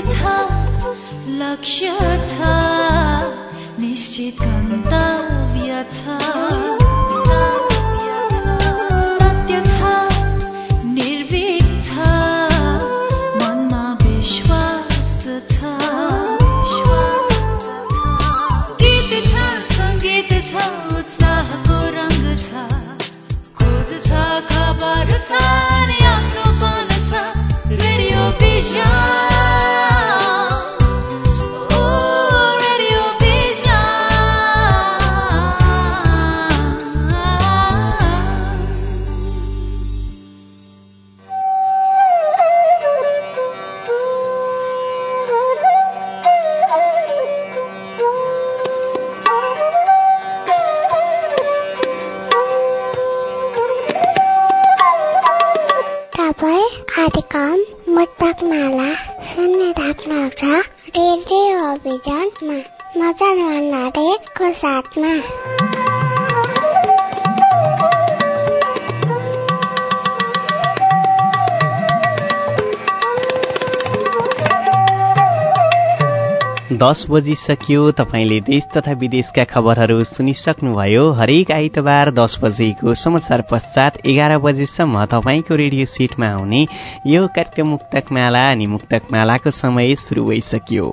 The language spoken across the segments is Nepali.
था लक्ष्य था निश्चित गन्तव्य था। दस बजिसक्यो। तपाईँले देश तथा विदेशका खबरहरू सुनिसक्नुभयो। हरेक आइतबार दस बजेको समाचार पश्चात एघार बजेसम्म तपाईँको रेडियो सेटमा आउने यो कार्यक्रम मुक्तक माला अनि मुक्तक मालाको समय सुरु भइसक्यो।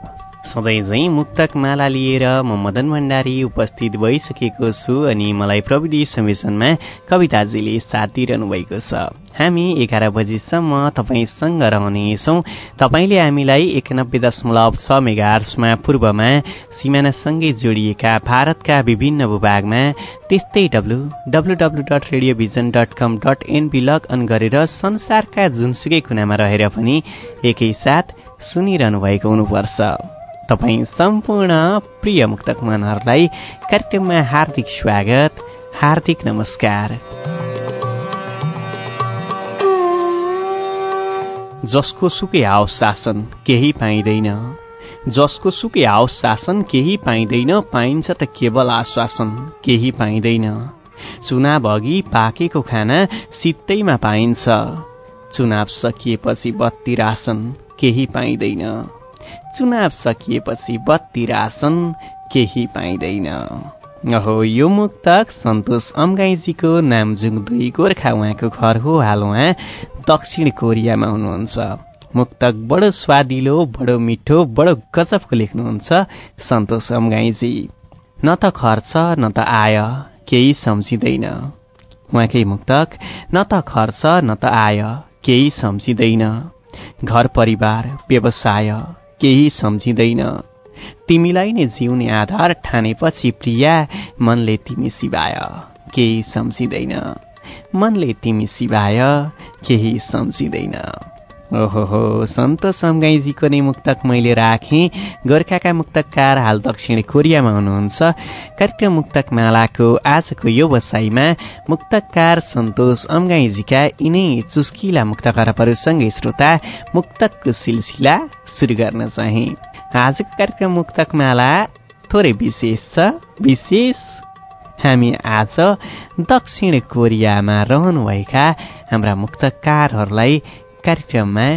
सधैँ झैँ मुक्तक माला लिएर म मदन भण्डारी उपस्थित भइसकेको छु अनि मलाई प्रविधि संयोजनमा कविताजीले साथ दिइरहनु भएको छ। हामी एघार बजीसम्म तपाईँसँग रहनेछौँ। तपाईँले हामीलाई एकानब्बे दशमलव छ मेगार्समा पूर्वमा सिमानासँगै जोडिएका भारतका विभिन्न भूभागमा त्यस्तै W W W dot radiovision dot com dot NP log on गरेर संसारका जुनसुकै कुनामा रहेर पनि एकैसाथ सुनिरहनु भएको हुनुपर्छ। तपाईँ सम्पूर्ण प्रिय मुक्तक मनहरूलाई कार्यक्रममा हार्दिक स्वागत हार्दिक नमस्कार। जसको सुकै आओस् शासन केही पाइँदैन। जसको सुकै आओस् शासन केही पाइँदैन पाइन्छ त केवल आश्वासन केही पाइँदैन। चुनाव अघि पाकेको खाना सित्तैमा पाइन्छ। चुनाव सकिएपछि बत्ती रासन केही पाइँदैन। चुनाव सकिएपछि बत्ती रासन केही पाइँदैन। अहो यो मुक्तक सन्तोष अम्गाईजीको नामजुङ दुई गोर्खा उहाँको घर हो हाल उहाँ दक्षिण कोरियामा हुनुहुन्छ। मुक्तक बडो स्वादिलो बडो मिठो बडो गजबको लेख्नुहुन्छ सन्तोष अम्गाईजी। न त खर्च न त आय केही सम्झिँदैन। उहाँकै मुक्तक न त खर्च न त आय केही सम्झिँदैन। घर परिवार व्यवसाय केही सम्झिँदैन। तिमीलाई नै जिउने आधार ठानेपछि प्रिया मनले तिमी सिवाय केही सम्झिँदैन। मनले तिमी सिवाय केही सम्झिँदैन। ओहो सन्त समगाईजीको नै मुक्तक मैले राखेँ। गोर्खाका मुक्तकार हाल दक्षिण कोरियामा हुनुहुन्छ। कार्यक्रम मुक्तक मालाको आजको यो बसाइमा मुक्तकार सन्तोष अम्गाईजीका यिनै चुस्किला मुक्त खरबहरूसँगै श्रोता मुक्तकको सिलसिला सुरु गर्न चाहे। आजको कार्यक्रम मुक्तक माला थोरै विशेष छ। विशेष हामी आज दक्षिण कोरियामा रहनुभएका हाम्रा मुक्तकारहरूलाई कार्यक्रममा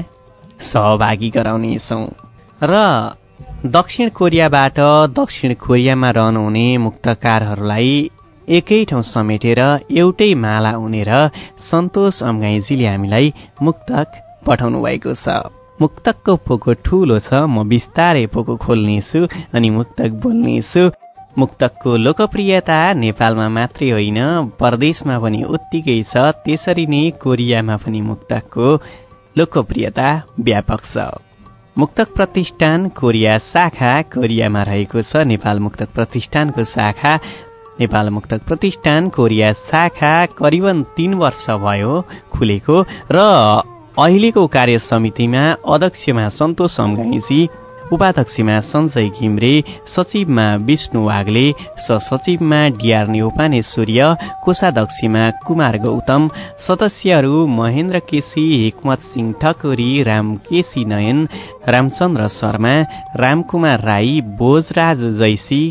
सहभागी गराउनेछौँ। र दक्षिण कोरियाबाट दक्षिण कोरियामा रहनुहुने मुक्तकारहरूलाई एकै ठाउँ समेटेर एउटै माला उनेर सन्तोष अम्गाईजीले हामीलाई मुक्तक पठाउनु भएको छ। मुक्तकको पोको ठुलो छ म बिस्तारै पोको खोल्नेछु अनि मुक्तक बोल्नेछु। मुक्तकको लोकप्रियता नेपालमा मात्रै होइन परदेशमा पनि उत्तिकै छ त्यसरी नै कोरियामा पनि मुक्तकको लोकप्रियता व्यापक छ। मुक्तक प्रतिष्ठान कोरिया शाखा कोरियामा रहेको छ। नेपाल मुक्तक प्रतिष्ठानको शाखा नेपाल मुक्तक प्रतिष्ठान कोरिया शाखा करिबन तीन वर्ष भयो खुलेको र अहिलेको कार्य समितिमा अध्यक्षमा सन्तोष अम्गाईजी उपाध्यक्षमा सञ्जय घिम्रे सचिवमा विष्णु वाग्ले सचिवमा डिआर नेउपाने सूर्य कोषाध्यक्षमा कुमार गौतम सदस्यहरू महेन्द्र केसी हिकमत सिंह ठकुरी राम केसी नयन रामचन्द्र शर्मा रामकुमार राई भोजराज जैसी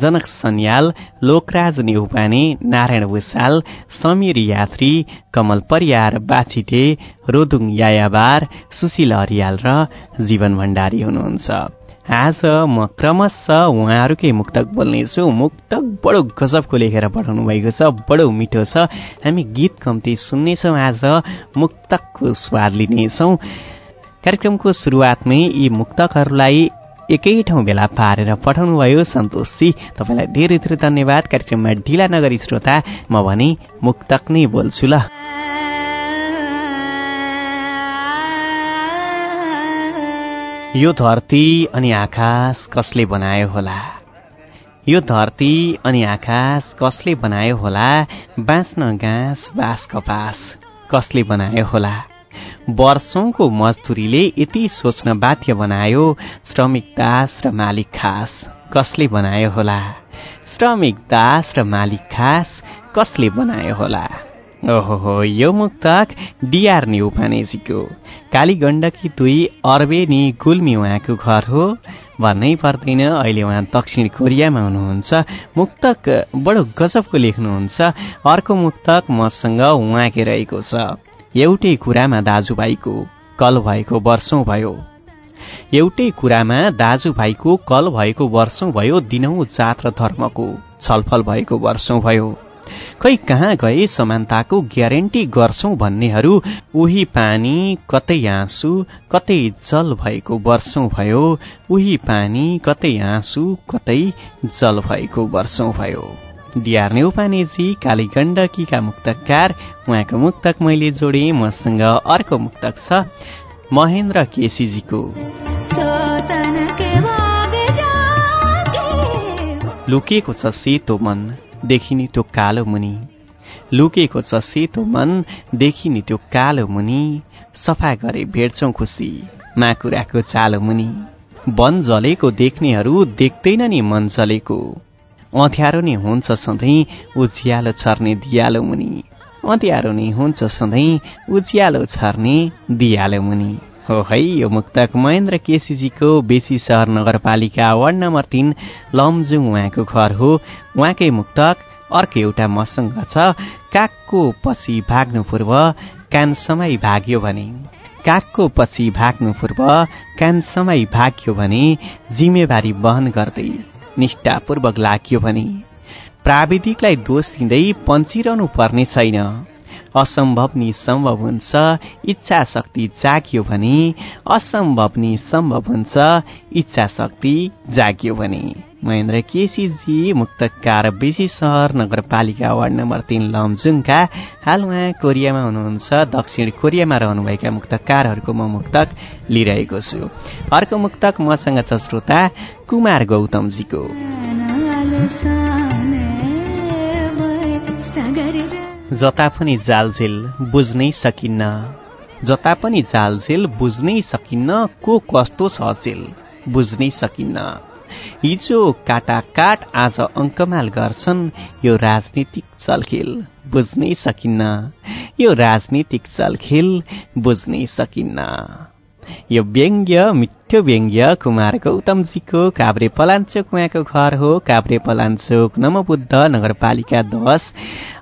जनक सन्याल लोकराज नेउपाने नारायण भूषाल समीर यात्री कमल परियार बाछिटे रोदुङ यायाबार सुशील हरियाल र जीवन भण्डारी हुनुहुन्छ। आज म क्रमशः उहाँहरूकै मुक्तक बोल्नेछु। मुक्तक बडो गजबको लेखेर पठाउनु भएको छ बडो मिठो छ। हामी गीत कम्ती सुन्नेछौँ आज मुक्तकको स्वाद लिनेछौँ। कार्यक्रमको सुरुवातमै यी मुक्तकहरूलाई एकै ठाउँ भेला पारेर पठाउनुभयो। सन्तोषजी तपाईँलाई धेरै धेरै धन्यवाद। कार्यक्रममा ढिला नगरी श्रोता म भने मुक्तक नै बोल्छु ल। यो धरती अनि आकाश कसले बनायो होला? यो धरती अनि आकाश कसले बनायो होला? बाँच्न घाँस बाँस कपास कसले बनायो होला? वर्षौंको मजदुरीले यति सोच्न बाध्य बनायो श्रमिक दास र मालिक खास कसले बनायो होला? श्रमिक दास र मालिक खास कसले बनायो होला? ओहो यो मुक्तक डिआर न्यु पानेजीको कालीगण्डकी दुई अर्बेनी गुल्मी उहाँको घर हो। भन्नै पर्दैन अहिले उहाँ दक्षिण कोरियामा हुनुहुन्छ। मुक्तक बडो गजबको लेख्नुहुन्छ। अर्को मुक्तक मसँग उहाँकै रहेको छ। एउटै कुरामा दाजुभाइको कल भएको वर्षौँ भयो। एउटै कुरामा दाजुभाइको कल भएको वर्षौँ भयो दिनौँ जात र धर्मको छलफल भएको वर्षौँ भयो। खै कहाँ गए समानताको ग्यारेन्टी गर्छौ भन्नेहरू उही पानी कतै आँसु कतै जल भएको वर्षौँ भयो। उही पानी कतै आँसु कतै जल भएको वर्षौँ भयो। डिआर नेउपानेजी काली गण्डकीका मुक्तकार उहाँको मुक्तक मैले जोडेँ मसँग अर्को मुक्तक छ महेन्द्र केसीजीको। लुकेको छ सेतो मन देखिने त्यो कालो मुनि। लुकेको छ सेतो मन देखिने त्यो कालो मुनि। सफा गरे भेट्छौ खुसी माकुराको चालो मुनि। वन जलेको देख्नेहरू देख्दैन नि मन जलेको। अँध्यारो नै हुन्छ सधैँ उज्यालो छर्ने दियालो मुनि। अँध्यारो नै हुन्छ सधैँ उज्यालो छर्ने दियालो मुनि। हो है यो मुक्तक महेन्द्र केसीजीको बेसी सहर नगरपालिका वार्ड नम्बर तिन लमजुङ उहाँको घर हो। उहाँकै मुक्तक अर्को एउटा मसँग छ। कागको पछि भाग्नु पूर्व कान समय भाग्यो भने। कागको पछि भाग्नु पूर्व कान समय भाग्यो भने जिम्मेवारी वहन गर्दै निष्ठापूर्वक लाग्यो भने प्राविधिकलाई दोष दिँदै पन्छिरहनु पर्ने छैन। असम्भव नि सम्भव हुन्छ इच्छा शक्ति जाग्यो भने असम्भव नि सम्भव हुन्छ इच्छा शक्ति जाग्यो भने। महेन्द्र केसीजी मुक्तकार बेसी सहर नगरपालिका वार्ड नम्बर तिन लमजुङका। हाल उहाँ कोरियामा हुनुहुन्छ। दक्षिण कोरियामा रहनुभएका मुक्तकारहरूको म मुक्तक लिइरहेको छु। अर्को मुक्तक मसँग छ श्रोता कुमार गौतमजीको। जता पनि जालझेल बुझ्नै सकिन्न। जता पनि जालझेल बुझ्नै सकिन्न को कस्तो छ झेल बुझ्नै सकिन्न। हिजो काटाकाट आज अङ्कमाल गर्छन्। यो राजनीतिक चलखेल बुझ्नै सकिन्न। यो राजनीतिक चलखेल बुझ्नै सकिन्न। यो व्यङ्ग्य मिठो व्यङ्ग्य कुमार गौतमजीको काभ्रे पलाञ्चोक उहाँको घर हो। काभ्रे पलाञ्चोक नमबुद्ध नगरपालिका दस।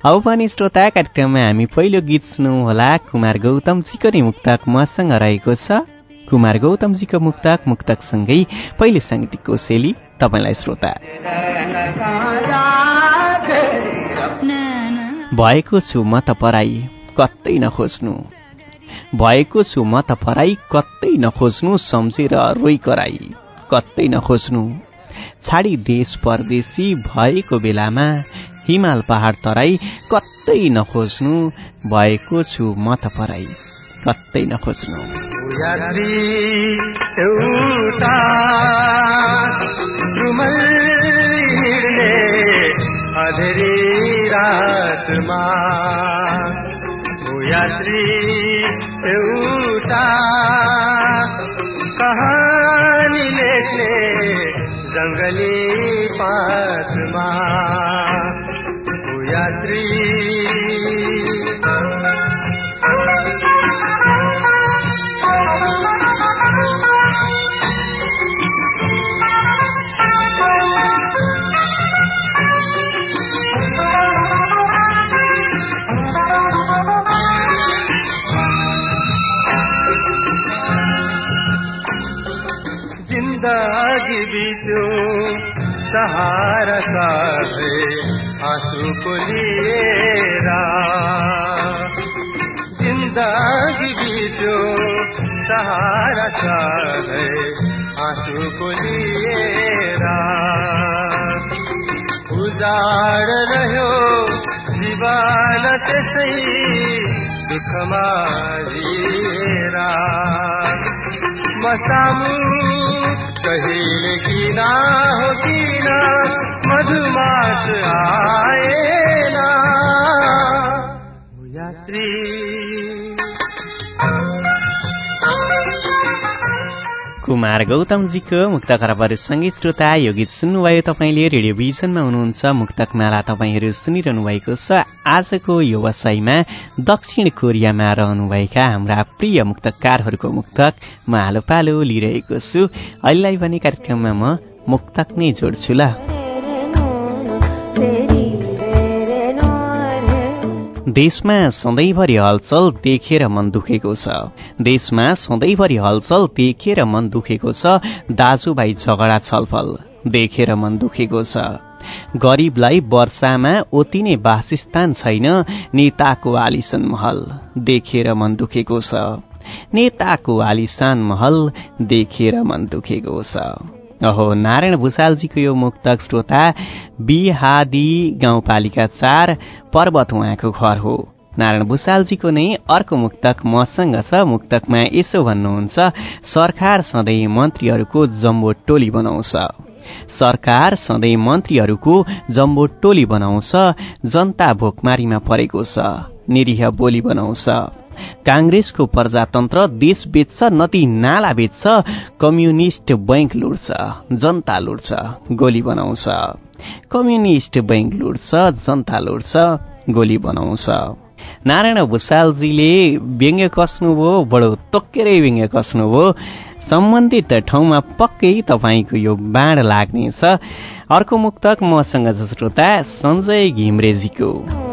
अब पनि श्रोता कार्यक्रममा हामी पहिलो गीत सुनौँ होला। कुमार गौतमजीको नै मुक्तक मसँग रहेको छ। कुमार गौतमजीको मुक्तक मुक्तकसँगै पहिले साङ्गीतिकको शैली तपाईँलाई श्रोता। भएको छु म त पराई कतै नखोज्नु। भएको छु म त फराई कतै नखोज्नु सम्झेर रोइ कराई कतै नखोज्नु। छाडी देश परदेशी भएको बेलामा हिमाल पहाड तराई कतै नखोज्नु। भएको छु म त पराई। कतै नखोज्नु। अधेरी रातमा। यात्री उजाड रह्यो जीवन त्यसै दुःखमा जिरा मसामु कहिले किन हो किन कुमार गौतमजीको मुक्त खराबहरूसँगै श्रोता यो गीत सुन्नुभयो तपाईँले रेडियो भिजनमा हुनुहुन्छ मुक्तक माला तपाईँहरू सुनिरहनु भएको छ। आजको यो वसाईमा दक्षिण कोरियामा रहनुभएका हाम्रा प्रिय मुक्तकारहरूको मुक्तक म आलो पालो लिइरहेको छु। अहिलेलाई भने कार्यक्रममा म मुक्तक नै जोड्छु ल। देशमा सधैँभरि हलचल देखेर मन दुखेको छ। देशमा सधैँभरि हलचल देखेर मन दुखेको छ। दाजुभाइ झगडा छलफल देखेर मन दुखेको छ। गरिबलाई वर्षामा ओतिने वासस्थान छैन। नेताको आलिसन महल देखेर मन दुखेको छ। नेताको आलिसान महल देखेर मन दुखेको छ। अहो नारायण भूषालजीको यो मुक्तक श्रोता बिहादी गाउँपालिका चार पर्वत उहाँको घर हो। नारायण भूषालजीको नै अर्को मुक्तक मसँग छ। मुक्तकमा यसो भन्नुहुन्छ सरकार सधैँ मन्त्रीहरूको जम्बो टोली बनाउँछ। सरकार सधैँ मन्त्रीहरूको जम्बो टोली बनाउँछ जनता भोकमारीमा परेको छ निरीह बोली बनाउँछ। काङ्ग्रेसको प्रजातन्त्र देश बेच्छ नदी नाला बेच्छ कम्युनिस्ट बैंक लुट्छ जनता लुट्छ गोली बनाउँछ। कम्युनिस्ट बैंक लुट्छ जनता लुट्छ गोली बनाउँछ। नारायण भूषालजीले व्यङ्ग्य कस्नुभयो बडो तोकेरै व्यङ्ग्य कस्नुभयो। सम्बन्धित ठाउँमा पक्कै तपाईँको यो बाँड लाग्नेछ। अर्को मुक्तक मसँग श्रोता सञ्जय घिम्रेजीको।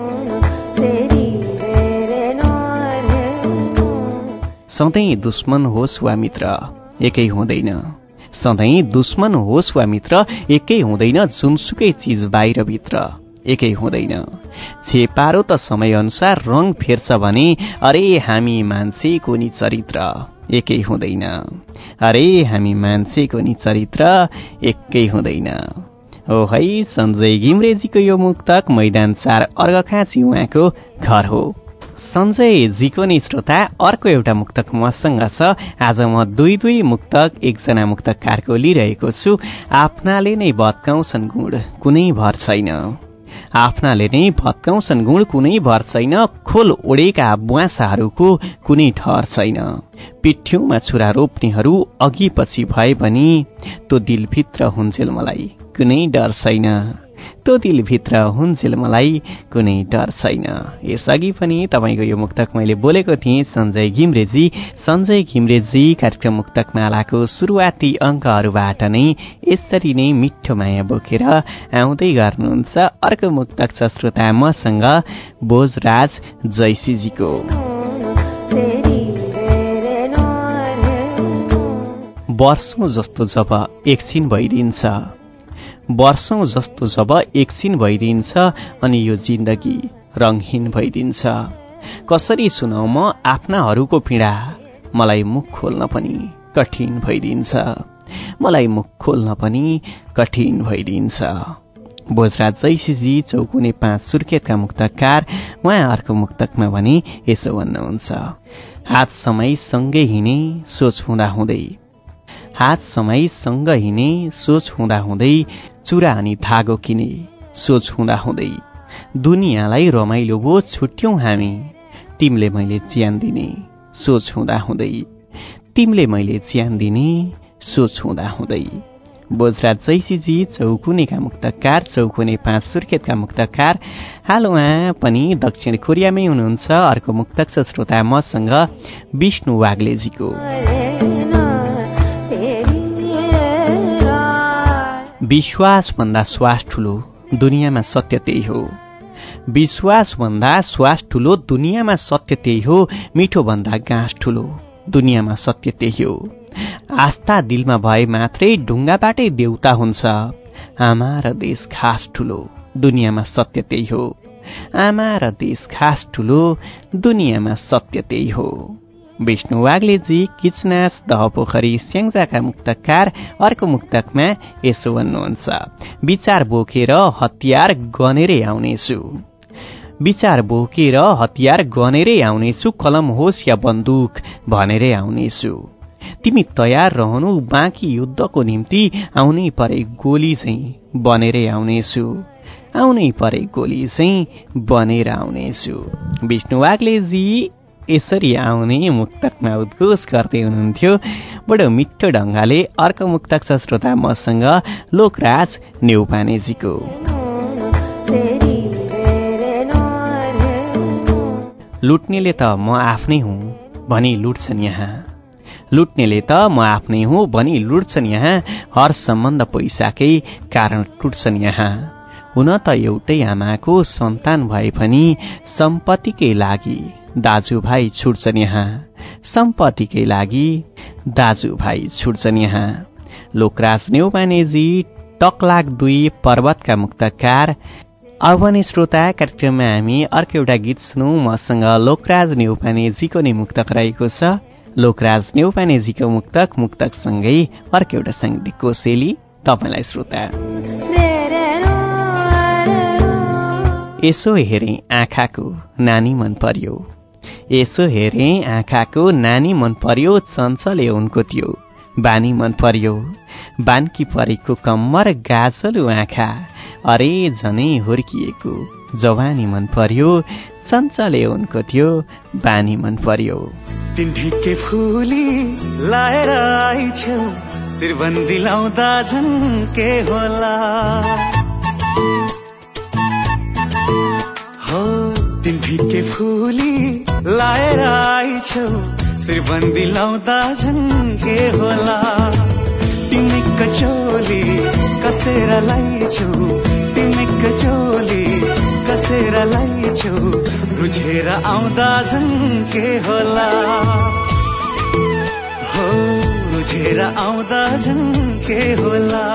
सधैँ दुश्मन होस् वा मित्र एकै हुँदैन। सधैँ दुश्मन होस् वा मित्र एकै हुँदैन जुनसुकै चिज बाहिरभित्र एकै हुँदैन। छेपारो त समयअनुसार रङ फेर्छ भने अरे हामी मान्छेको नि चरित्र एकै हुँदैन। अरे हामी मान्छेको नि चरित्र एकै हुँदैन। हो है सञ्जय घिम्रेजीको यो मुक्तक मैदान चार अर्घखाँची उहाँको घर हो। सञ्जयजीको नि श्रोता अर्को एउटा मुक्तक मसँग छ। आज म दुई दुई मुक्तक एकजना मुक्तकारको लिइरहेको छु। आफ्नाले नै भत्काउँछन् गुण कुनै भर छैन। आफ्नाले नै भत्काउँछन् गुण कुनै भर छैन। खोल ओडेका बुवासाहरूको कुनै ठहर छैन। पिठ्यौमा छुरा रोप्नेहरू अघि पछि भए पनि त्यो दिलभित्र हुन्जेल मलाई कुनै डर छैन। त्यो दिलभित्र हुन्जेल मलाई कुनै डर छैन। यसअघि पनि तपाईँको यो मुक्तक मैले बोलेको थिएँ सञ्जय घिम्रेजी। सञ्जय घिम्रेजी कार्यक्रम मुक्तक मालाको सुरुवाती अङ्कहरूबाट नै यसरी नै मिठो माया बोकेर आउँदै गर्नुहुन्छ अर्को मुक्तक छ श्रोता मसँग भोजराज जैसीजीको वर्षौँ जस्तो जब एकछिन भइदिन्छ। वर्षौँ जस्तो जब एकछिन भइदिन्छ अनि यो जिन्दगी रङहीन भइदिन्छ। कसरी सुनाउ म आफ्नाहरूको पीडा? मलाई मुख खोल्न पनि कठिन भइदिन्छ। मलाई मुख खोल्न पनि कठिन भइदिन्छ। बोजराज जैसीजी चौकुने पाँच सुर्खेतका मुक्तकार उहाँ अर्को मुक्तकमा भने यसो भन्नुहुन्छ। हात समय सँगै हिँडे सोच हुँदा हुँदै हात समय सँग हिँडे सोच हुँदा हुँदै चुरा अनि धागो किने सोच हुँदा हुँदै दुनियाँलाई रमाइलो भो छुट्यौँ हामी। तिमीले मैले च्यान दिने सोच हुँदा हुँदै तिमीले मैले च्यान दिने सोच हुँदा हुँदै। बोजराज जैसीजी चौकुनेका मुक्तकार चौकुने पाँच सुर्खेतका मुक्तकार। हाल उहाँ पनि दक्षिण कोरियामै हुनुहुन्छ। अर्को मुक्तक छ श्रोता मसँग विष्णु वाग्लेजीको। विश्वासभन्दा श्वास ठुलो दुनियाँमा सत्य त्यही हो। विश्वासभन्दा श्वास ठुलो दुनियाँमा सत्य त्यही हो मिठोभन्दा गाँस ठुलो दुनियाँमा सत्य त्यही हो। आस्था दिलमा भए मात्रै ढुङ्गाबाटै देउता हुन्छ। आमा र देश खास ठुलो दुनियाँमा सत्य त्यही हो। आमा र देश खास ठुलो दुनियाँमा सत्य त्यही हो। विष्णु वाग्लेजी किचनास दह पोखरी स्याङ्जाका मुक्तकार अर्को मुक्तकमा यसो भन्नुहुन्छ विचार बोकेर हतियार गनेरै आउनेछु विचार बोकेर हतियार गनेरै आउनेछु कलम होस् या बन्दुक भनेरै आउनेछु तिमी तयार रहनु बाँकी युद्धको निम्ति आउनै परे गोली चाहिँ बनेरै आउनेछु आउनै परे गोली चाहिँ बनेर आउनेछु विष्णु वाग्लेजी यसरी आउने मुक्तकमा उद्घोष गर्दै हुनुहुन्थ्यो। बडो मिठो ढङ्गले अर्को मुक्तक छ श्रोता मसँग लोकराज नेउपानेजीको। लुट्नेले त म आफ्नै हुँ भनी लुट्छन् यहाँ। लुट्नेले त म आफ्नै हुँ भनी लुट्छन् यहाँ। हर सम्बन्ध पैसाकै कारण टुट्छन् यहाँ। हुन त एउटै आमाको सन्तान भए पनि सम्पत्तिकै लागि दाजुभाइ छुट्छन् यहाँ। सम्पत्तिकै लागि दाजुभाइ छुट्छन् यहाँ। लोकराज नेउपानेजी टकलाग दुई पर्वतका मुक्तकार। अवनी श्रोता कार्यक्रममा हामी अर्को एउटा गीत सुनौँ। मसँग लोकराज नेउपानेजीको नै मुक्तक रहेको छ। लोकराज नेउपानेजीको मुक्तक मुक्तकसँगै अर्को एउटा साङ्गीतिक कोसेली तपाईँलाई श्रोता। यसो हेरे आँखाको नानी मन पर्यो। यसो हेरे आँखाको नानी मन पर्यो चञ्चले उनको त्यो। बानी मन पर्यो बानकी परेको कम्मर गाजलु आँखा। अरे झनै हुर्किएको जवानी मन पर्यो चञ्चले उनको थियो बानी मन पर्यो। झन्के होला। हो तिन्धिके फुली लाएर आइछौ। शिरबन्दी लाउँदा झन्के होला। तिमी कचोली कसेर लाइछौ। तिमी कचोली कसेर लाइछौ। रुझेर आउँदा झन्के होला। हो रुझेर आउँदा झन्के होला।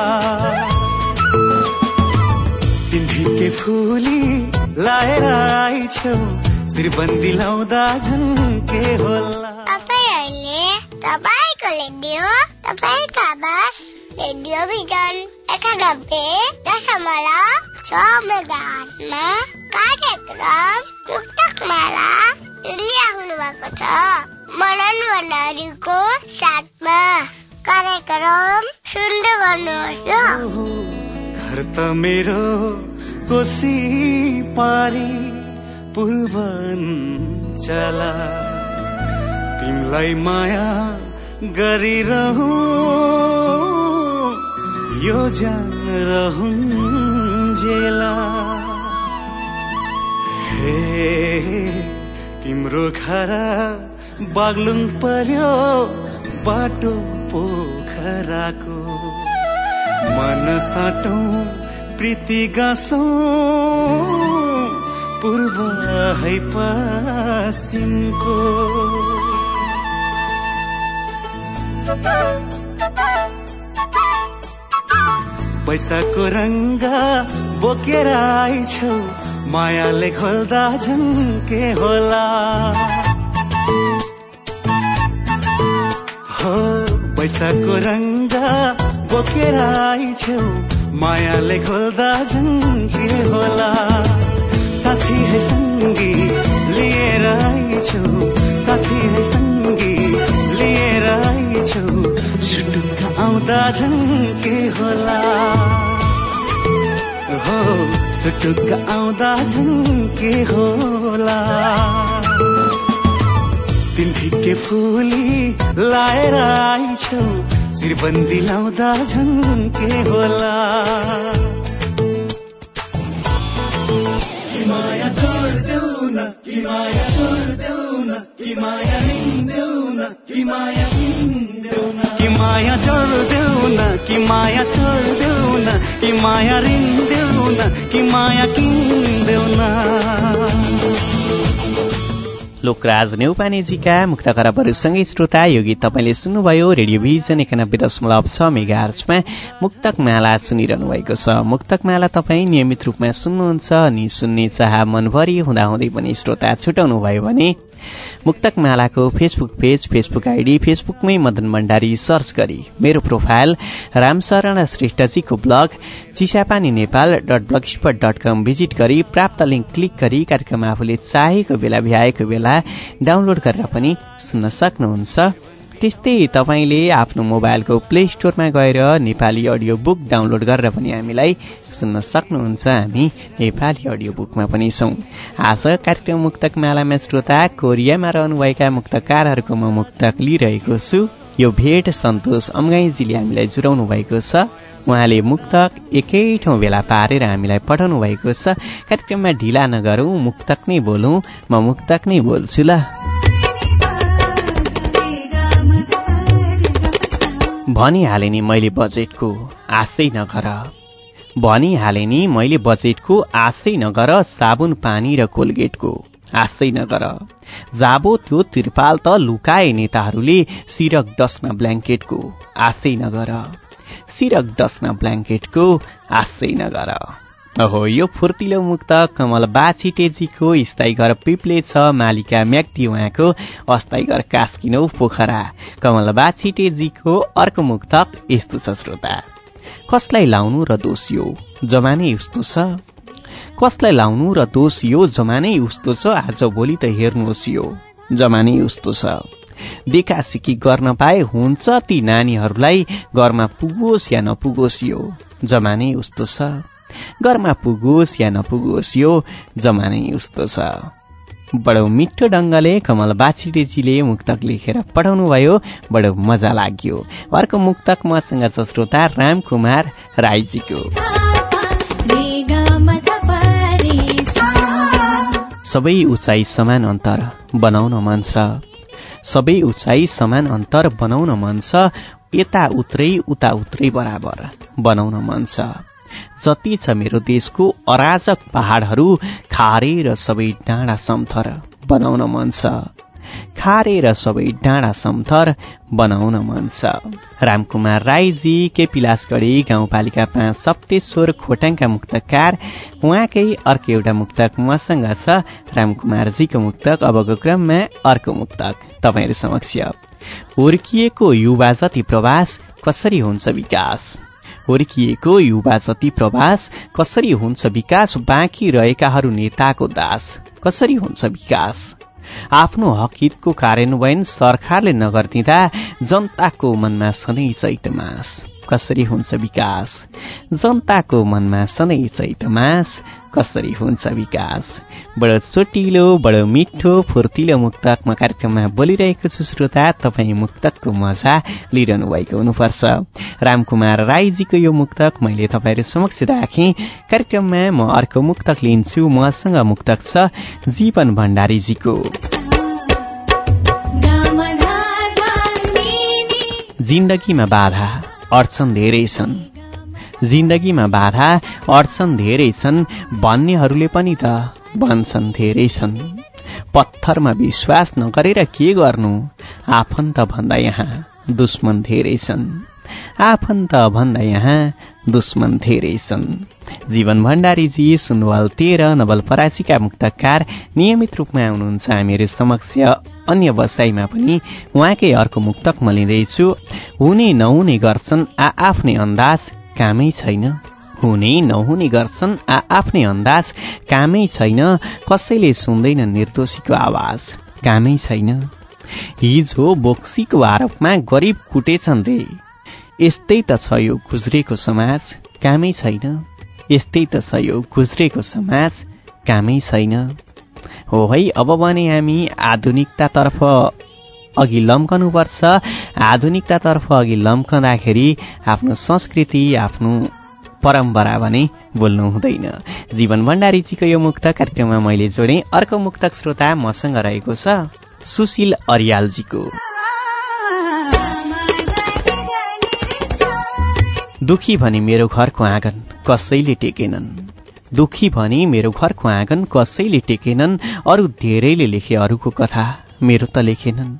तिमीके फुली लाएर आइछौ श्रीबन्दी लाउँदा झन्के होला। तपाईँहरूले तपाईँको रेडियो तपाईँका आवाज रेडियो भिजन एकानब्बे दशमलव छ मेगाहटमा कार्यक्रम मुक्तकमाला सुनिराख्नु भएको छ। मनन भण्डारीको साथमा कार्यक्रम सुन्दै गर्नुहोस् घर त मेरो कोसी पारी चला। तिमलाई माया गरिरहँ यो जान जेला। हे तिम्रो घर बाग्लुङ पर्यो बाटो पोखराको। मन साटौँ प्रीति गाँसौँ पूर्व है पश्चिमको पैसाको रङ्ग बोकेर आइछौ मायाले खोल्दा झन्के होला। हो पैसाको रङ्ग बोकेर आइछौ मायाले खोल्दा झन्के होला। साथी है सङ्गी लिएर आइछौ। साथी है सङ्गी लिएर आइछौ। सुटुक्क आउँदा झन्के होला? हो सुटुक्क आउँदा झन्के होला? तिमीके फुली लाएर आइछौ। शिरबन्दी लाउँदा झन्के होला? माया छोड्देऊ न कि माया छोड्देऊ न कि माया लिन्देऊ न कि माया किन्देऊ न. कि माया छोड्देऊ न कि माया छोड्देऊ न कि माया रिन्देऊ न कि माया किन्देऊ न. लोकराज नेउपानेजीका मुक्त खराबहरूसँगै श्रोता यो गीत तपाईँले सुन्नुभयो रेडियोभिजन एकानब्बे दशमलव छ मेगा आर्चमा मुक्तक माला सुनिरहनु भएको छ। मुक्तक माला तपाईँ नियमित रूपमा सुन्नुहुन्छ अनि सुन्ने चाह मनभरि हुँदाहुँदै पनि श्रोता छुटाउनु भयो भने मुक्तक मालाको फेसबुक पेज फेसबुक आइडी फेसबुकमै मदन भण्डारी सर्च गरी मेरो profile Ramsharan श्रेष्ठजीको blog Chisapani Nepal dot blogspot dot com visit गरी प्राप्त लिङ्क क्लिक गरी कार्यक्रम आफूले चाहेको बेला भ्याएको बेला डाउनलोड गरेर पनि सुन्न सक्नुहुन्छ। त्यस्तै तपाईँले आफ्नो मोबाइलको प्ले स्टोरमा गएर नेपाली अडियो बुक डाउनलोड गरेर पनि हामीलाई सुन्न सक्नुहुन्छ। हामी नेपाली अडियो बुकमा पनि छौँ। आज कार्यक्रम मुक्तक मालामा श्रोता कोरियामा रहनुभएका मुक्तकारहरूको म मुक्तक लिइरहेको छु। यो भेट सन्तोष अम्गाईजीले हामीलाई जुराउनु भएको छ। उहाँले मुक्तक एकै ठाउँ भेला पारेर हामीलाई पठाउनु भएको छ। कार्यक्रममा ढिला नगरौँ मुक्तक नै बोलौँ। म मुक्तक नै बोल्छु ल। भनिहालेँ नि मैले बजेटको आशै नगर। भनिहालेँ नि मैले बजेटको आशै नगर साबुन पानी र कोलगेटको आशै नगर। जाबो त्यो त्रिपाल त लुकाए नेताहरूले सिरक डस्न ब्ल्याङ्केटको आशै नगर। सिरक डस्न ब्ल्याङ्केटको आशै नगर। ओहो यो फुर्तिलो मुक्त कमल बाछिटेजीको स्थायी घर पिप्ले छ मालिका म्याक्टी उहाँको अस्थायी घर कास्किनौ पोखरा। कमल बाछिटेजीको अर्को मुक्तक यस्तो छ श्रोता। कसलाई लाउनु र दोष यो? जमानै उस्तो छ। कसलाई लाउनु र दोष यो? जमानै उस्तो छ। आज भोलि त हेर्नुहोस् यो। जमानै उस्तो छ। देखासिकी गर्न पाए हुन्छ ती नानीहरूलाई घरमा पुगोस् या नपुगोस् यो। जमानै उस्तो छ। घरमा पुगोस् या नपुगोस् यो जमानै उस्तो छ। बडो मिठो ढङ्गले कमल बाछिडेजीले मुक्तक लेखेर पठाउनु भयो बडो मजा लाग्यो। अर्को मुक्तक मसँग छ श्रोता रामकुमार राईजीको। सबै उचाइ समान अन्तर बनाउन मन छ। सबै उचाइ समान अन्तर बनाउन मन छ यता उत्रै उता उत्रै बराबर बनाउन मन छ। जति छ मेरो देशको अराजक पहाडहरू खारेर सबै डाँडा समथर बनाउन मन छ। खारेर सबै डाँडा समथर बनाउन मन छ। रामकुमार राईजी के पिलासगढी गाउँपालिका पाँच सप्तेश्वर खोटाङका मुक्तकार उहाँकै अर्को एउटा मुक्तक मसँग छ। रामकुमारजीको मुक्तक अबको क्रममा अर्को मुक्तक। तपाईँहरू समक्ष हुर्किएको युवा जति प्रवास कसरी हुन्छ विकास? हुर्किएको युवा जति प्रवास कसरी हुन्छ विकास? बाँकी रहेकाहरू नेताको दास कसरी हुन्छ विकास? आफ्नो हक हितको कार्यान्वयन सरकारले नगरिदिँदा जनताको मनमा सधैँ चैतमास कसरी हुन्छ विकास? जनताको मनमा सधैँ चैतमास कसरी हुन्छ विकास? बडो चोटिलो बडो मिठो फुर्तिलो मुक्तक म कार्यक्रममा बोलिरहेको छु श्रोता तपाईँ मुक्तकको मजा लिइरहनु भएको हुनुपर्छ। रामकुमार राईजीको यो मुक्तक मैले तपाईँहरू समक्ष राखेँ। कार्यक्रममा म अर्को मुक्तक लिन्छु। मसँग मुक्तक छ जीवन भण्डारीजीको। जिन्दगीमा बाधा। अडचन धेरै छन्। जिन्दगीमा बाधा अडचन धेरै छन् भन्नेहरूले पनि त भन्छन् धेरै छन्। पत्थरमा विश्वास नगरेर के गर्नु? आफन्त भन्दा यहाँ दुश्मन धेरै छन्। आफन्त भन्दा यहाँ दुश्मन धेरै छन्। जीवन भण्डारीजी सुनवाल तेह्र नवलपरासीका मुक्तकार नियमित रूपमा आउनुहुन्छ। हामीहरू समक्ष अन्य बसाइमा पनि उहाँकै अर्को मुक्तक म लिँदैछु। हुने नहुने गर्छन् आ आफ्नै अन्दाज कामै छैन। हुने नहुने गर्छन् आ आफ्नै अन्दाज कामै छैन। कसैले सुन्दैन निर्दोषीको आवाज कामै छैन। हिजो बोक्सीको आरोपमा गरिब कुटेछन् रे। यस्तै त छ यो गुज्रेको समाज कामै छैन। यस्तै त छ यो गुज्रेको समाज कामै छैन। हो है अब भने हामी आधुनिकतातर्फ अघि लम्कनुपर्छ। आधुनिकतातर्फ अघि लम्कँदाखेरि आफ्नो संस्कृति आफ्नो परम्परा भने बोल्नु हुँदैन। जीवन भण्डारीजीको यो मुक्त कार्यक्रममा मैले जोडेँ। अर्को मुक्तक श्रोता मसँग रहेको छ सुशील अरियालजीको। दुखी भने मेरो घरको आँगन कसैले टेकेनन्। दुखी भनी मेरो घरको आँगन कसैले टेकेनन् अरू धेरैले लेखे अरूको कथा मेरो त लेखेनन्।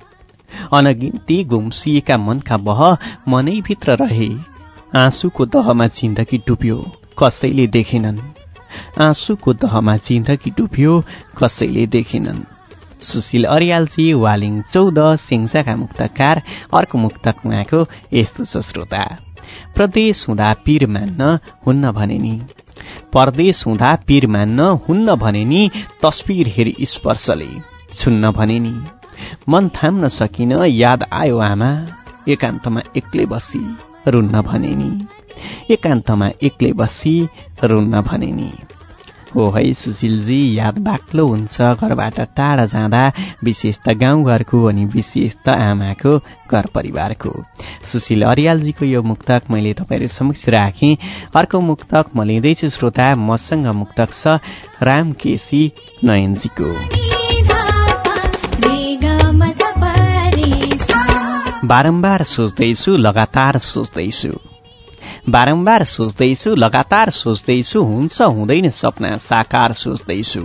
अनगिन्ती गुम्सिएका मनका बह मनैभित्र रहे। आँसुको दहमा जिन्दगी डुब्यो कसैले देखेनन्। आँसुको दहमा जिन्दगी डुब्यो कसैले देखेनन्। सुशील अरियालजी वालिङ चौध सिङ्साका मुक्तकार अर्को मुक्तक उहाँको यस्तो छ श्रोता प्रदेश हुँदा पीर मान्न हुन्न भने नि। परदेश हुँदा पीर मान्न हुन्न भने नि तस्विर हेरी स्पर्शले छुन्न भने नि। मन थाम्न सकिन याद आयो आमा एकान्तमा एक्लै बसी रुन्न भने नि। एकान्तमा एक्लै बसी रुन्न भने नि। हो है सुशीलजी याद बाक्लो हुन्छ घरबाट टाढा जाँदा विशेष त गाउँघरको अनि विशेष त आमाको घर परिवारको। सुशील अरियालजीको यो मुक्तक मैले तपाईँहरू समक्ष राखेँ। अर्को मुक्तक म लिँदैछु श्रोता मसँग मुक्तक छ राम केसी नयनजीको बारम्बार सोच्दैछु लगातार सोच्दैछु। बारम्बार सोच्दैछु लगातार सोच्दैछु हुन्छ हुँदैन सपना साकार सोच्दैछु।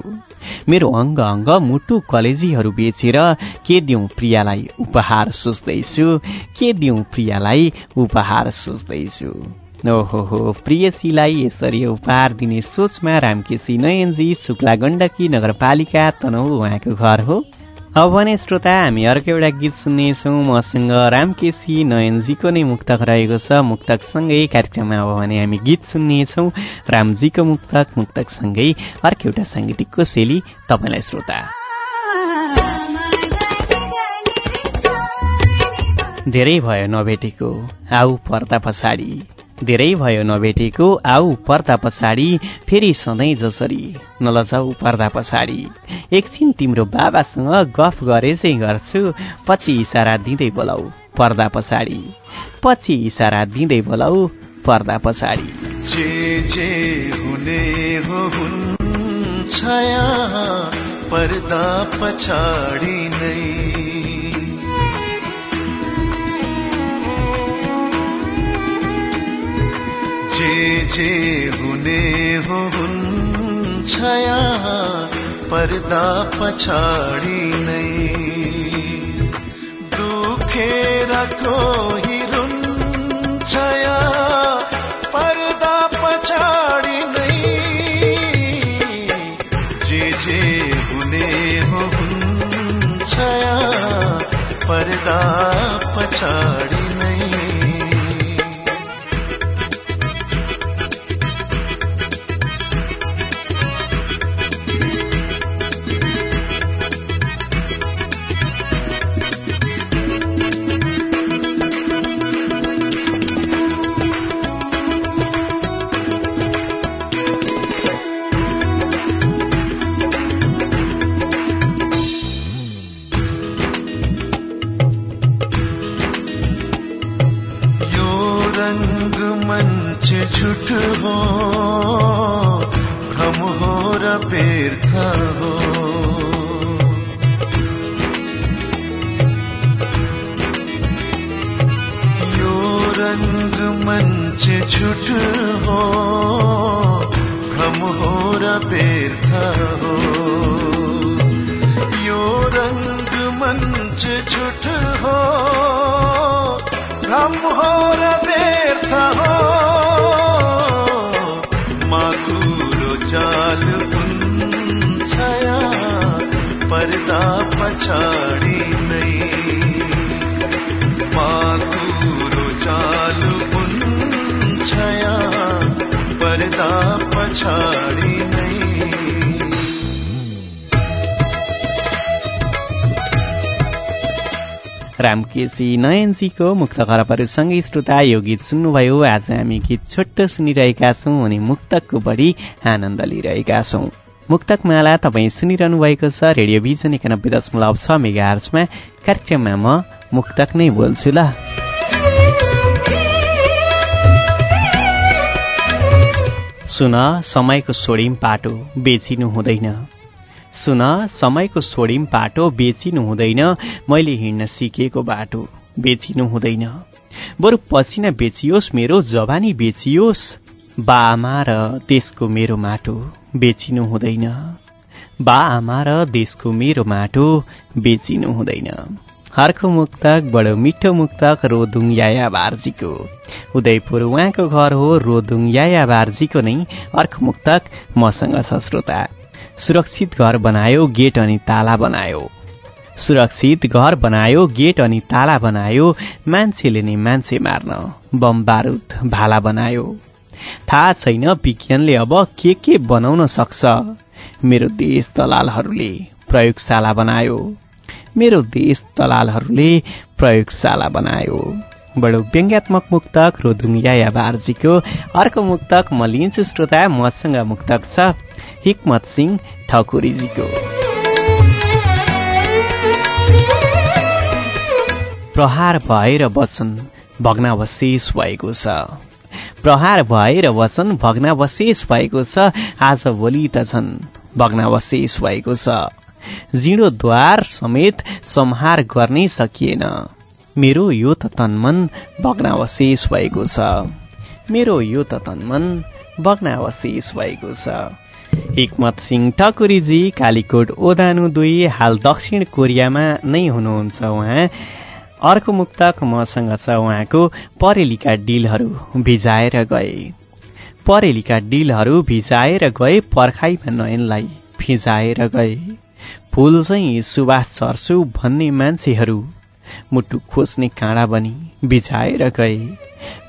मेरो अङ्ग अङ्ग मुटु कलेजीहरू बेचेर के दिउँ प्रियालाई उपहार सोच्दैछु के दिउँ प्रियालाई उपहार सोच्दैछु। ओहो हो प्रियसीलाई यसरी उपहार दिने सोचमा रामकेशी नयनजी शुक्ला गण्डकी नगरपालिका तनहु उहाँको घर हो। अब भने श्रोता हामी अर्को एउटा गीत सुन्नेछौँ। मसँग रामकेशी नयनजीको नै मुक्तक रहेको छ। मुक्तकसँगै कार्यक्रममा अब भने हामी गीत सुन्नेछौँ। रामजीको मुक्तक मुक्तकसँगै अर्को एउटा साङ्गीतिक कोसेली तपाईँलाई श्रोता। धेरै भयो नभेटेको। आऊ पर्दा पछाडि। धेरै भयो नभेटेको आऊ पर्दा पछाडि फेरि सधैँ जसरी नलजाऊ पर्दा पछाडि। एकछिन तिम्रो बाबासँग गफ गरे चाहिँ गर्छु पछि इसारा दिँदै बोलाऊ पर्दा पछाडि। पछि इसारा दिँदै बोलाऊ पर्दा पछाडि। पर्दा पछाडि नै। जे जे हुने हो हुन्छ पर्दा पछाडि नै। दुखेर कोही रुन्छ पर्दा पछाडि नै। जे जे हुने हो हुन्छ पर्दा पछाडि रामकेशी नयनजीको मुक्त खरबहरूसँगै श्रोता यो गीत सुन्नुभयो। आज हामी गीत छोटो सुनिरहेका छौँ अनि मुक्तकको बढी आनन्द लिइरहेका छौँ। मुक्तक माला तपाईँ सुनिरहनु भएको छ रेडियो भिजन एकानब्बे दशमलव छ मेगा आर्चमा कार्यक्रममा म मुक्तक नै बोल्छु ल। सुन समयको सोडिम पाटो बेचिनु हुँदैन। सुन समयको छोडिम पाटो बेचिनु हुँदैन। मैले हिँड्न सिकेको बाटो बेचिनु हुँदैन। बरु पसिना बेचियोस् मेरो जवानी बेचियोस्। बा आमा र देशको मेरो माटो बेचिनु हुँदैन। बा आमा र देशको मेरो माटो बेचिनु हुँदैन। अर्को मुक्तक बडो मिठो मुक्तक रोदुङ याया बार्जीको। उदयपुर उहाँको घर हो रोदुङ याया बार्जीको नै। अर्को मुक्तक मसँग छ श्रोता। सुरक्षित घर बनायो गेट अनि ताला बनायो। सुरक्षित घर बनायो गेट अनि ताला बनायो मान्छेले नै मान्छे मार्न बम बारुद भाला बनायो। थाहा छैन विज्ञानले अब के के बनाउन सक्छ। मेरो देश दलालहरूले प्रयोगशाला बनायो। मेरो देश दलालहरूले प्रयोगशाला बनायो। बडो व्यङ्ग्यात्मक मुक्तक रोदुङ्या बार्जीको अर्को मुक्तक म लिन्छु श्रोता मसँग मुक्तक छ हिक्मत सिंह ठकुरीजीको। प्रहार भएर वचन भग्नावशेष भएको छ। प्रहार भएर वचन भग्नावशेष भएको छ आज भोलि त झन् भग्नावशेष भएको छ। जीर्णोद्वार समेत संहार गर्नै सकिएन। मेरो यो त तन्मन भग्नावशेष भएको छ। मेरो यो त तन्मन भग्नावशेष भएको छ। हिक्मत सिंह ठकुरीजी कालीकोट ओदानु दुई हाल दक्षिण कोरियामा नै हुनुहुन्छ उहाँ। अर्को मुक्तक मसँग छ उहाँको परेलीका डिलहरू भिजाएर गए। परेलीका डिलहरू भिजाएर गए पर्खाइमा नयनलाई भिजाएर गए। फुल चाहिँ सुवास छर्छु भन्ने मान्छेहरू मुटु खोज्ने काँडा बनी बिछाएर गए।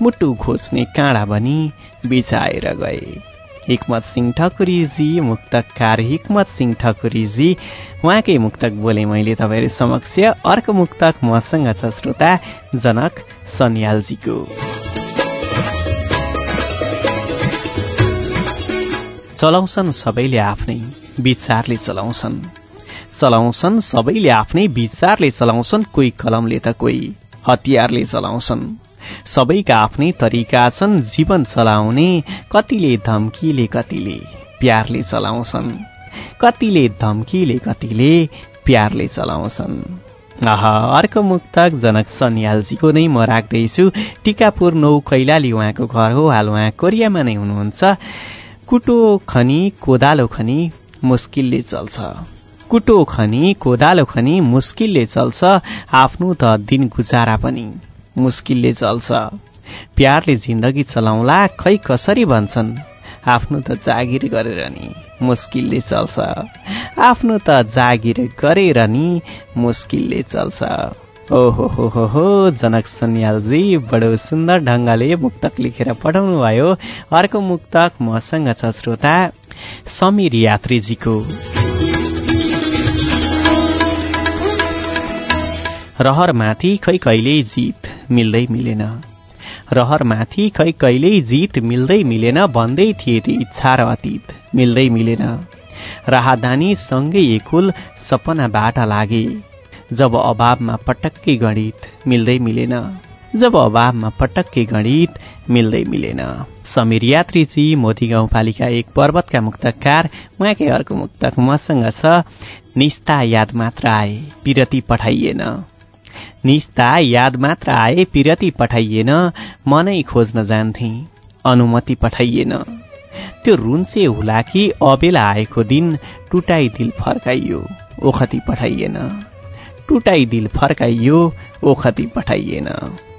मुटु खोज्ने काँडा बनी बिछाएर गए। हिक्मत सिंह ठकुरीजी मुक्तकार हिक्मत सिंह ठकुरीजी। उहाँकै मुक्तक बोले मैले तपाईँहरू समक्ष। अर्को मुक्तक मसँग छ श्रोता जनक सन्यालजीको। चलाउँछन् सबैले आफ्नै विचारले चलाउँछन्। चलाउँछन् सबैले आफ्नै विचारले चलाउँछन् कोही कलमले त कोही हतियारले चलाउँछन्। सबैका आफ्नै तरिका छन् जीवन चलाउने कतिले धम्कीले कतिले प्यारले चलाउँछन्। कतिले धम्कीले कतिले प्यारले चलाउँछन्। आह अर्को मुक्तक जनक सन्यालजीको नै म राख्दैछु। टिकापुर नौ कैलाली उहाँको घर हो हाल उहाँ कोरियामा नै हुनुहुन्छ। कुटो खनी कोदालो खनी मुस्किलले चल्छ। कुटो खनी कोदालो खनी मुस्किलले चल्छ आफ्नो त दिन गुजारा पनि मुस्किलले चल्छ। प्यारले जिन्दगी चलाउला खै कसरी भन्छन्? आफ्नो त जागिर गरेर नि मुस्किलले चल्छ। आफ्नो त जागिर गरेर नि मुस्किलले चल्छ। ओहो हो हो हो जनक सन्यालजी बडो सुन्दर ढङ्गले मुक्तक लेखेर पठाउनु भयो अर्को मुक्तक मसँग छ श्रोता समीर यात्रीजीको। रहरमाथि खै कहिल्यै जित मिल्दै मिलेन। रहरमाथि खै कहिल्यै जित मिल्दै मिलेन भन्दै थिए ती इच्छा र अतीत। मिल्दै मिलेन। राहदानी सँगै एकुल सपनाबाट लागे। जब अभावमा पटक्कै गणित मिल्दै मिलेन। जब अभावमा पटक्कै गणित मिल्दै मिलेन। समीर यात्रीजी मोदी गाउँपालिका एक पर्वतका मुक्तकार उहाँकै अर्को मुक्तक मसँग छ निस्ता याद मात्र आए पिरती पठाइएन। निस्ता याद मात्र आए पिरती पठाइएन मनै खोज्न जान्थे अनुमति पठाइएन। त्यो रुन्चे हुलाकी अबेला आएको दिन टुटाई दिल फर्काइयो ओखती पठाइएन। टुटाई दिल फर्काइयो ओखती पठाइएन।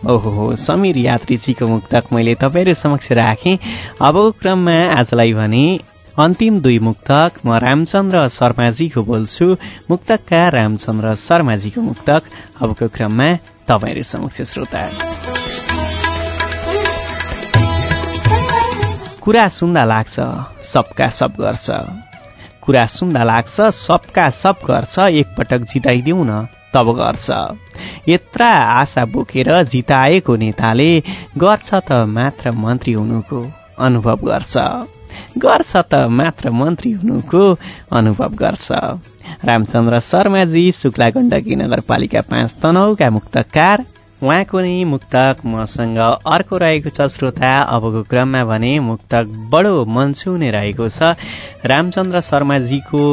ओहो समीर यात्रीजीको मुक्तक मैले तपाईँहरू समक्ष राखेँ। अबको क्रममा आजलाई भने अन्तिम दुई मुक्तक म रामचन्द्र शर्माजीको बोल्छु। मुक्तकका रामचन्द्र शर्माजीको मुक्तक अबको क्रममा तपाईँहरू समक्ष श्रोता। कुरा सुन्दा लाग्छ सबका सब गर्छ। कुरा सुन्दा लाग्छ सबका सब गर्छ एकपटक जिताइदेऊ न तब गर्छ। यत्रा आशा बोकेर जिताएको नेताले गर्छ त मात्र मन्त्री हुनुको अनुभव गर्छ। गर्छ त मात्र मन्त्री हुनुको अनुभव गर्छ रामचन्द्र शर्माजी शुक्ला गण्डकी नगरपालिका पाँच तनहुका मुक्तकार उहाँको नै मुक्तक मसँग अर्को रहेको छ श्रोता अबको क्रममा भने मुक्तक बडो मनसुने रहेको छ रामचन्द्र शर्माजीको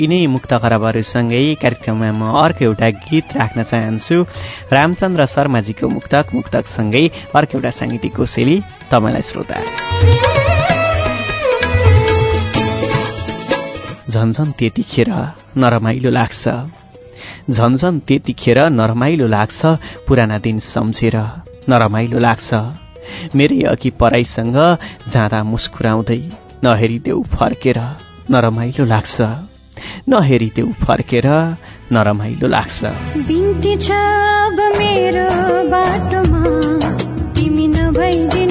यिनै मुक्त खराबहरूसँगै कार्यक्रममा म अर्को एउटा गीत राख्न चाहन्छु रामचन्द्र शर्माजीको मुक्तक मुक्तकसँगै अर्को एउटा साङ्गीतिक कोसेली तपाईँलाई श्रोता झन्झन त्यतिखेर नरमाइलो लाग्छ। झन्झन त्यतिखेर नरमाइलो लाग्छ पुराना दिन सम्झेर नरमाइलो लाग्छ। मेरै अघि पराईसँग जाँदा मुस्कुराउँदै नहेरिदेऊ फर्केर नरमाइलो लाग्छ। नहेरिदेऊ फर्केर नरमाइलो लाग्छ। बिन्ती छ मेरो बाटोमा तिमी नभइदिनु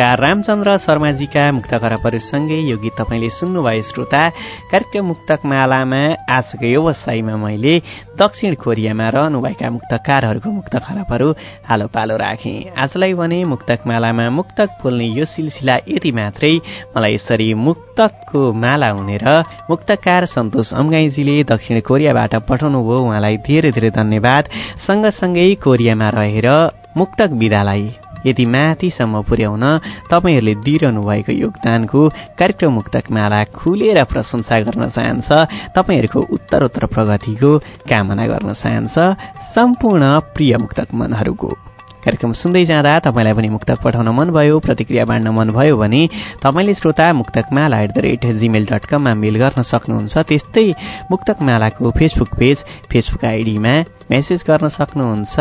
मुक्तकार रामचन्द्र शर्माजीका मुक्त खराबहरूसँगै यो गीत तपाईँले सुन्नुभयो। श्रोता कार्यक्रम मुक्तक मालामा आजको व्यवसायमा मैले दक्षिण कोरियामा रहनुभएका मुक्तकारहरूको मुक्त खराबहरू हालो पालो राखेँ। आजलाई भने मुक्तक मालामा मुक्तक बोल्ने यो सिलसिला यति मात्रै। मलाई यसरी मुक्तकको माला हुनेर मुक्तकार सन्तोष अम्गाईजीले दक्षिण कोरियाबाट पठाउनुभयो। उहाँलाई धेरै धेरै धन्यवाद। सँगसँगै कोरियामा रहेर मुक्तक विधालाई यति माथिसम्म पुर्याउन तपाईँहरूले दिइरहनु भएको योगदानको कार्यक्रम मुक्तक माला खुलेर प्रशंसा गर्न चाहन्छ तपाईँहरूको उत्तरोत्तर प्रगतिको कामना गर्न चाहन्छ सम्पूर्ण प्रिय मुक्तक मनहरूको। कार्यक्रम सुन्दै जाँदा तपाईँलाई पनि मुक्तक पठाउन मनभयो प्रतिक्रिया बाँड्न मनभयो भने तपाईँले श्रोता Muktakmala at the rate Gmail dot कममा मेल गर्न सक्नुहुन्छ। त्यस्तै मुक्तकमालाको फेसबुक पेज फेसबुक आइडीमा मेसेज गर्न सक्नुहुन्छ।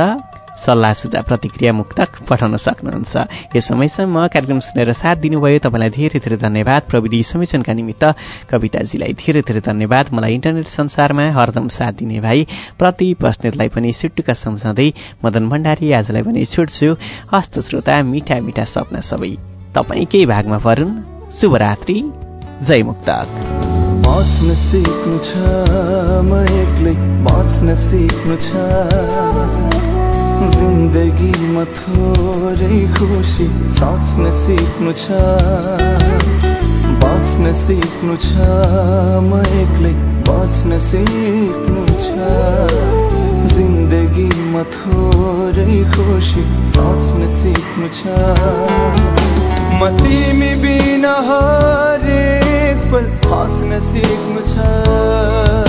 सल्लाह सुझाव प्रतिक्रिया मुक्तक पठाउन सक्नुहुन्छ। यो समयसम्म कार्यक्रम सुनेर साथ दिनुभयो तपाईँलाई धेरै धेरै धन्यवाद। प्रविधि समीक्षणका निमित्त कविताजीलाई धेरै धेरै धन्यवाद। मलाई इन्टरनेट संसारमा हरदम साथ दिने भाइ प्रति बस्नेतलाई पनि सुटुका सम्झाउँदै मदन भण्डारी आजलाई पनि छुट्छु। हस्त श्रोता मिठा मिठा सपना सबै तपाईँकै भागमा परुन् शुभरात्रि। जय मुक्तक बाँच्न सिक्नु छ म एक्लै बाँच्न सिक्नु छ। जिन्दगीमा थोरै खुसी साँच्न सिक्नु छ बाँच्न सिक्नु छ म एक्लै बाँच्न सिक्नु छ जिन्दगीमा थोरै खुसी साँच्न सिक्नु छ म तिमी बिना हरेक पल हाँस्न सिक्नु छ